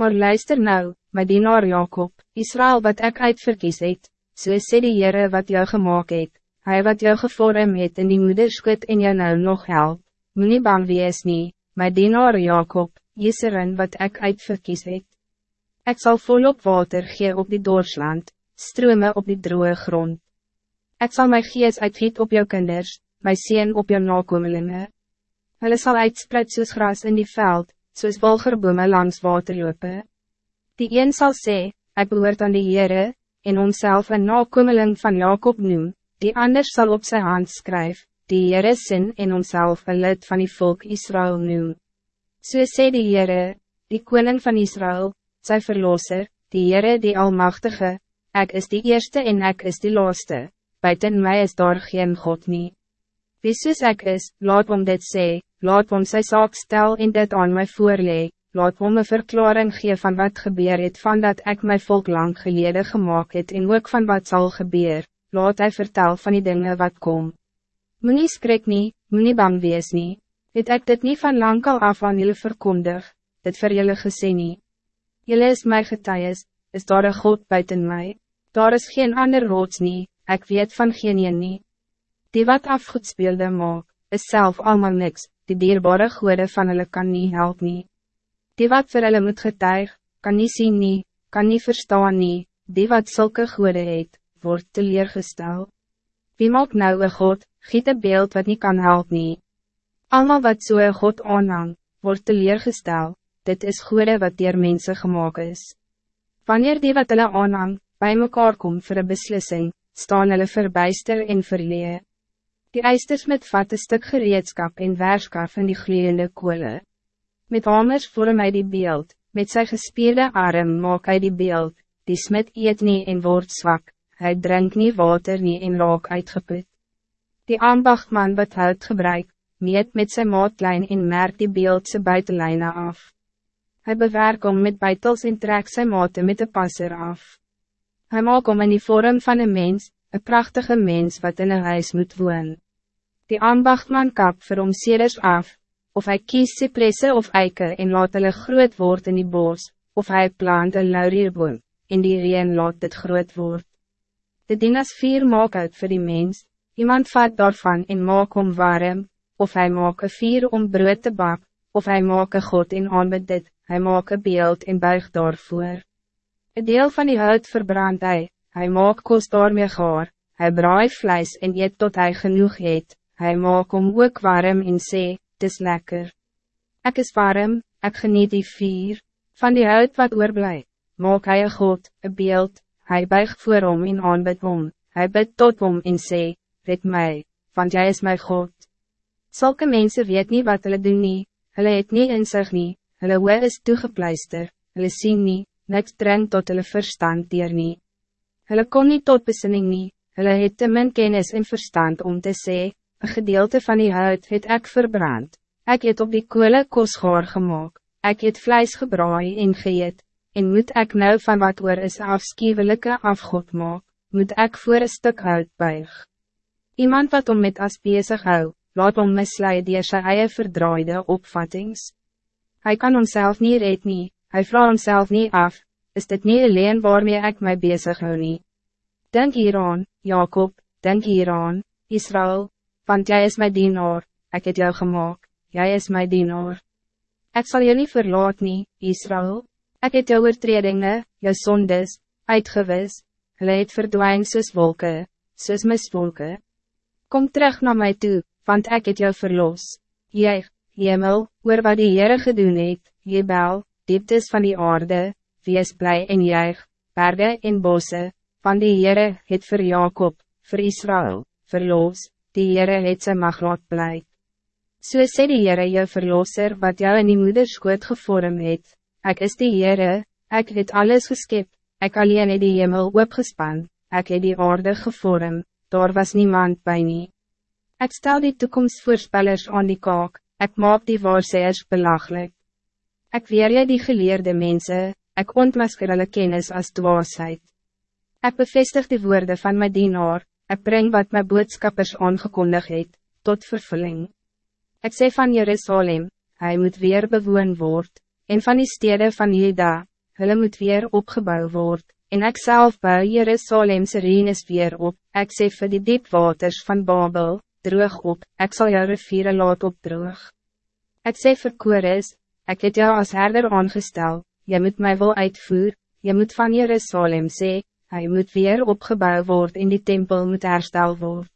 Maar luister nou, my dienaar Jacob, Israël wat ik uitverkies het, so sê die Heere wat jou gemaakt het, hy wat jou gevorm het in die moederskut en jou nou nog help, moet nie bang wees nie, my dienaar Jacob, Jeserin wat ik uitverkies het. Ik zal volop water gee op die doorsland, strome op die droge grond. Ik zal mijn gees uitgiet op jou kinders, my sien op jou nakomelinge. Hulle sal uitspreid soos gras in die veld, soos walgerbome langs water lope. Die een sal sê, ek behoort aan die Heere, en homself een nakomeling van Jacob noem, die ander zal op zijn hand skryf, die Heere sin en homself een lid van die volk Israël noem. So sê die Heere, die koning van Israël, sy verlosser, die Heere die Almachtige, ik is die eerste en ik is die laaste, buiten mij is daar geen God niet. Wie soos ek is, laat om dit sê, laat om sy saak stel en dit aan my voorlee, laat om een verklaring gee van wat gebeur het van dat ek my volk lang geleden gemaakt het en ook van wat zal gebeur, laat hij vertel van die dingen wat kom. Moe nie skrik nie, moe nie bang wees nie, het ek dit nie van lang al af aan julle verkondig, dit vir julle gesê nie. Julle is my getuies, is daar een God buiten mij, daar is geen ander rots nie, ek weet van geen een nie. Die wat afgoedspeelde maak, is zelf allemaal niks, die dierbare goede van hulle kan niet help nie. Die wat vir hulle moet getuig, kan niet zien nie, kan niet verstaan nie, die wat zulke goede het, wordt teleurgestel. Wie maak nou een God, giet een beeld wat niet kan help nie. Allemaal wat so een God aanhang, wordt teleurgestel, dit is goede wat dier mensen gemaakt is. Wanneer die wat hulle aanhang, bij mekaar kom voor een beslissing, staan hulle verbijster en verleer. Die eisters met vat een stuk gereedskap en werskaf in die gloeiende koele. Met hamers vorm hy die beeld, met zijn gespierde arm maak hy die beeld, die smit eet nie en word zwak, hij drink nie water nie en raak uitgeput. Die ambachtman wat hout gebruik, meet met zijn maatlijn en merk die beeld sy buitenlijnen af. Hij bewerk om met buitels en trek sy maate met de passer af. Hij maak om in die vorm van een mens, een prachtige mens wat in een huis moet woon. Die ambachtman kap vir hom seders af, of hij kies cypresse of eike en laat hulle groot word in die bos, of hij plant een laurierboom, en die reen laat dit groot word. De ding as vier maak uit vir die mens, iemand vat daarvan en maak om warm, of hij maak een vier om brood te bak, of hij maak een god en aanbid dit, hy maak een beeld en buig daarvoor. Een deel van die hout verbrand hij, Hij maak kos daarmee gaar, hij braai vlees en eet tot hij genoeg eet, hij maak om ook warm en sê, dis lekker. Ik is warm, ik geniet die vier, van die hout wat oorblij, maak hij een God, een beeld, hij buig voor om en aanbid om, hij bid tot om en sê, red mij, want jij is mijn God. Zulke mensen weet niet wat hulle doen nie, hulle het nie in sig nie, hulle is toegepleister, hulle sien nie, niks drink tot hulle verstand dier nie. Hulle kon niet tot besinning nie, hulle het te min kennis en verstand om te sê, een gedeelte van die huid het ek verbrand, ek het op die koele kosgaar gemaakt, ek het vlijs gebraai en geëet, en moet ek nou van wat oor is afskiewelike afgod maak, moet ek voor een stuk hout buig. Iemand wat om met as bezig hou, laat om mislei die sy eie verdraaide opvattings. Hij kan homself niet red nie, hy vraag homself niet af, is dit niet alleen waarmee ik mij bezig hou nie. Denk hieraan, Jacob, denk hieraan, Israël, want jij is mijn dienaar, ik het jou gemaakt, jij is mijn dienaar. Ik zal je niet verlaat nie, Israël, ik het jou oortredinge, jou sondes, uitgewis, hulle het verdwijn soos wolke, soos miswolke. Kom terug naar mij toe, want ik het jou verlos. Jy, hemel, oor wat die Heere gedoen het, jebel, dieptes van die aarde, wees blij en juig, berge en bosse, van die Heere het vir Jacob, vir Israël, verloos, die Heere het sy mag laat blijk. So sê die Heere jou verlosser wat jou in die moederskoot gevorm het, ek is die Heere, ek het alles geskep, ek alleen het die hemel opgespan, ek het die aarde gevorm, daar was niemand bij nie. Ek stel die toekomstvoorspellers aan die kaak, ek maak die waarseers belachelijk. Ek weer jy die geleerde mensen, ik ontmasker hulle kennis als dwaasheid. Ik bevestig die woorden van mijn dienaar, ik breng wat mijn boodschappers aangekondigd het, tot vervulling. Ik zeg van Jerusalem, hij moet weer bewoon worden, en van die steden van Juda, hulle moet weer opgebouwd worden. En ik zelf bouw Jerusalemse Renes weer op, ik sê vir die diepwaters van Babel, droog op, ik zal jou riviere laat opdroog. Ik sê vir Kores, ik het jou als herder aangestel, jy moet mij wel uitvoer, jy moet van Jerusalem sê, hij moet weer opgebouwd worden en die tempel moet herstel worden.